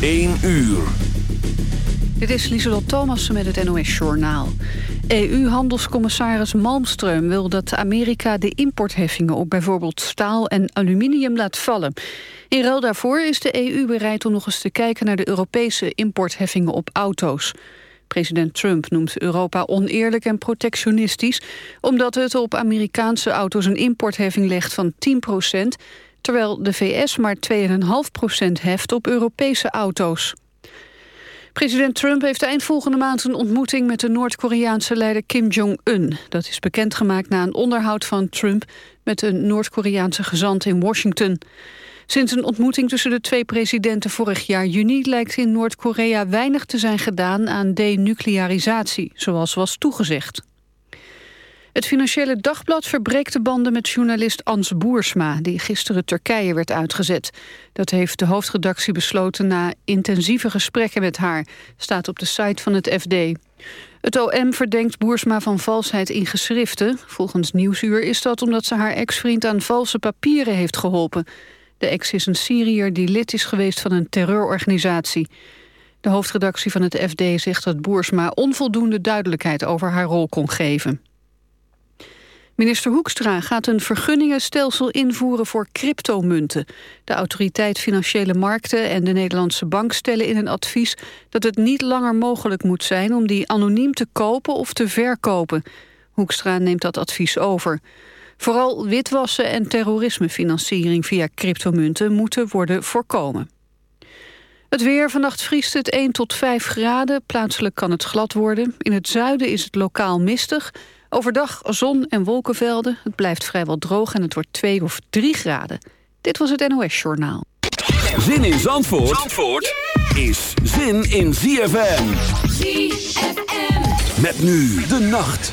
1 uur. Dit is Lieselot Thomassen met het NOS-journaal. EU-handelscommissaris Malmström wil dat Amerika de importheffingen op bijvoorbeeld staal en aluminium laat vallen. In ruil daarvoor is de EU bereid om nog eens te kijken naar de Europese importheffingen op auto's. President Trump noemt Europa oneerlijk en protectionistisch... omdat het op Amerikaanse auto's een importheffing legt van 10 terwijl de VS maar 2,5% heft op Europese auto's. President Trump heeft eind volgende maand een ontmoeting met de Noord-Koreaanse leider Kim Jong-un. Dat is bekendgemaakt na een onderhoud van Trump met een Noord-Koreaanse gezant in Washington. Sinds een ontmoeting tussen de twee presidenten vorig jaar juni lijkt in Noord-Korea weinig te zijn gedaan aan denuclearisatie, zoals was toegezegd. Het Financiële Dagblad verbreekt de banden met journalist Ans Boersma... die gisteren Turkije werd uitgezet. Dat heeft de hoofdredactie besloten na intensieve gesprekken met haar... staat op de site van het FD. Het OM verdenkt Boersma van valsheid in geschriften. Volgens Nieuwsuur is dat omdat ze haar ex-vriend aan valse papieren heeft geholpen. De ex is een Syriër die lid is geweest van een terreurorganisatie. De hoofdredactie van het FD zegt dat Boersma onvoldoende duidelijkheid over haar rol kon geven. Minister Hoekstra gaat een vergunningenstelsel invoeren voor cryptomunten. De autoriteit Financiële Markten en de Nederlandse Bank stellen in een advies dat het niet langer mogelijk moet zijn om die anoniem te kopen of te verkopen. Hoekstra neemt dat advies over. Vooral witwassen en terrorismefinanciering via cryptomunten moeten worden voorkomen. Het weer, vannacht vriest het 1 tot 5 graden. Plaatselijk kan het glad worden. In het zuiden is het lokaal mistig. Overdag zon en wolkenvelden. Het blijft vrijwel droog en het wordt 2 of 3 graden. Dit was het NOS Journaal. Zin in Zandvoort, Zandvoort is zin in ZFM. ZFM. Met nu de nacht.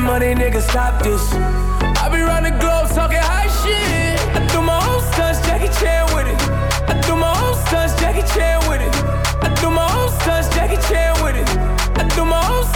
money, nigga, stop this. I be round the globe talking high shit.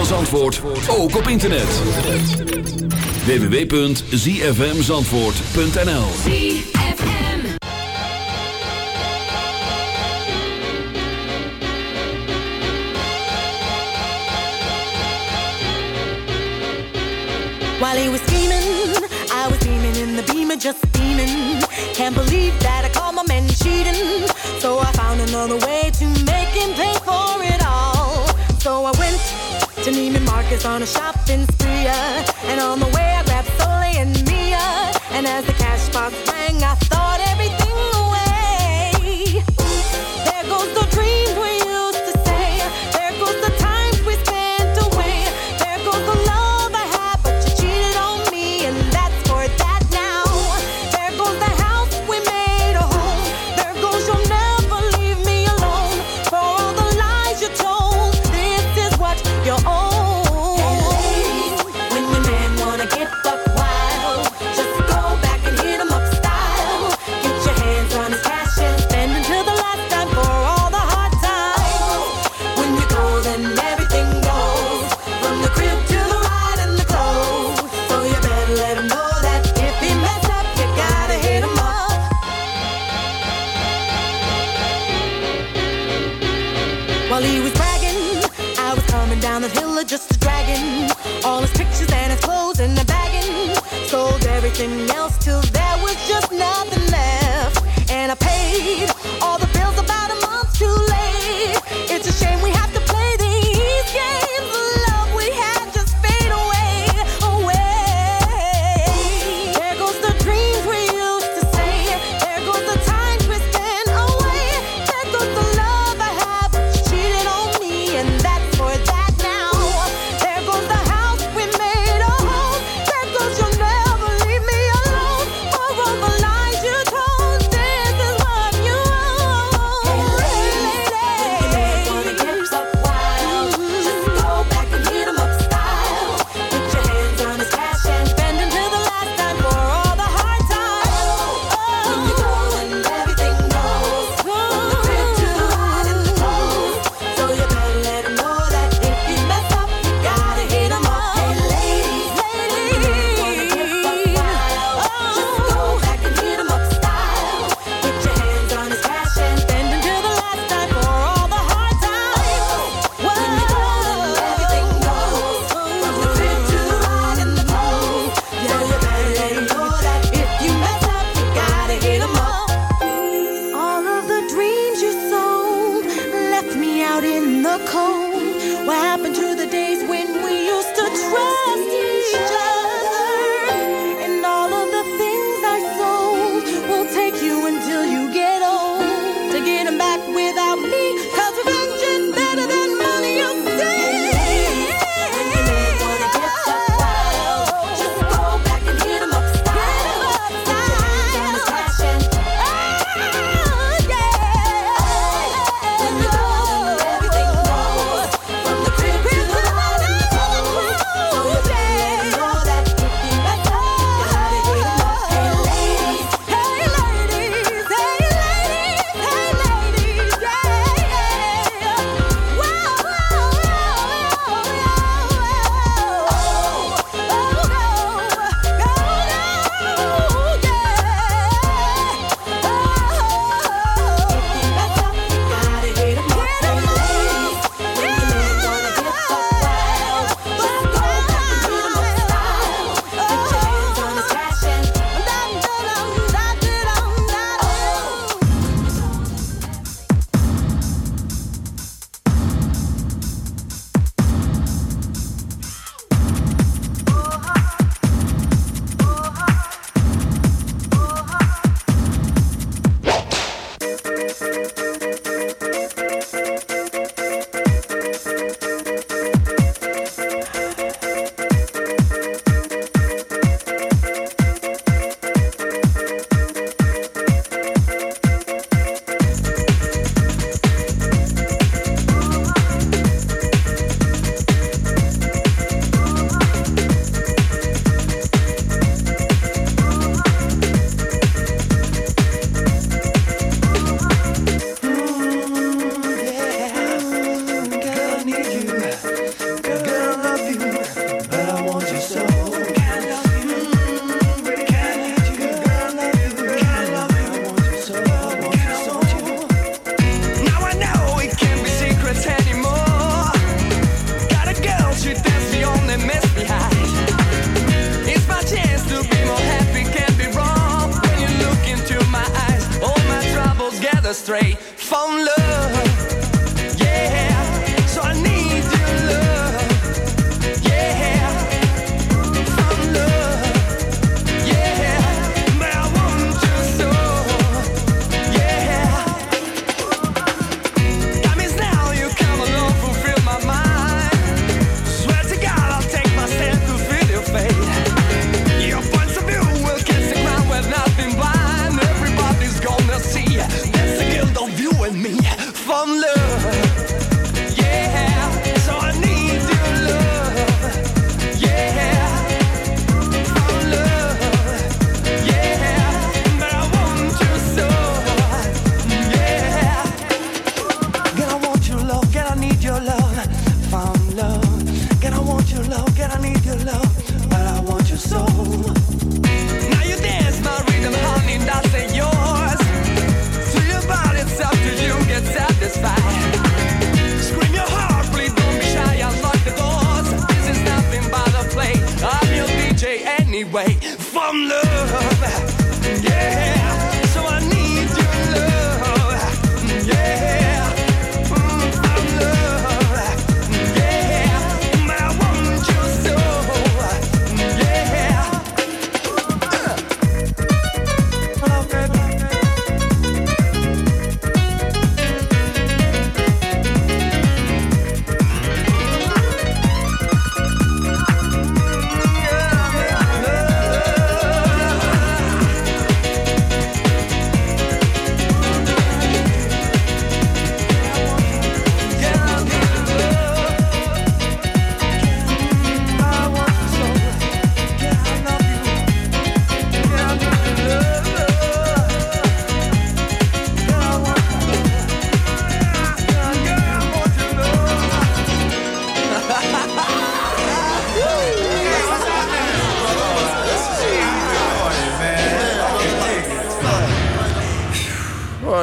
Zandvoort ook op internet. www.zfmzandvoort.nl While he was scheming, I was beaming in the beamer, just beaming. Can't believe that I caught my man cheating. So I found another way Marcus on a shopping spree. uh, And on the way I grabbed Soleil and Mia. And as the cash box rang, I thought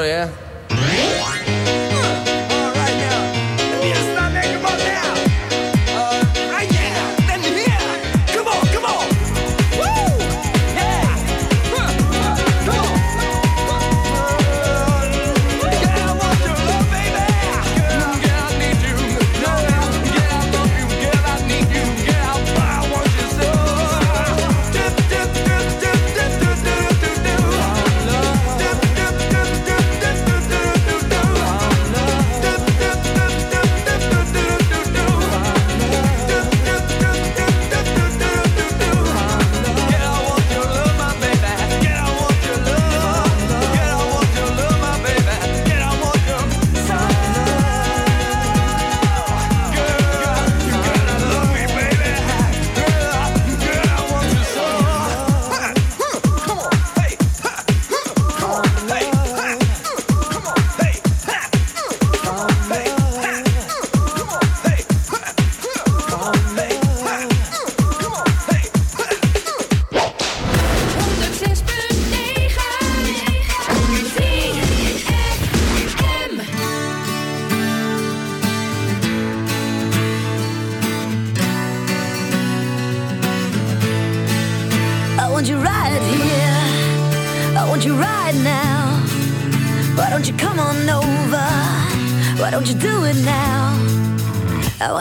né?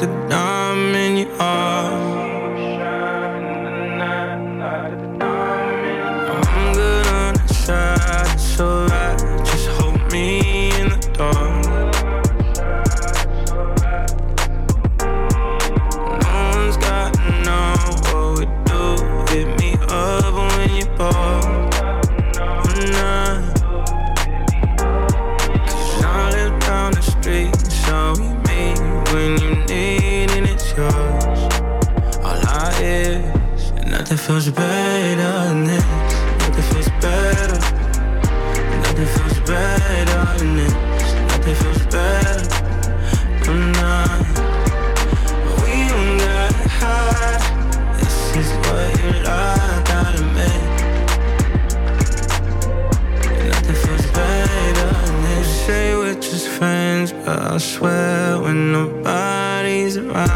The diamond you are. Feels better than this. Nothing feels better. Nothing feels better than this. Nothing feels better. I'm not. We don't gotta hide. This is what you like out of me. Nothing feels better than this. Say we're just friends, but I swear when nobody's around.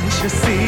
can't you see?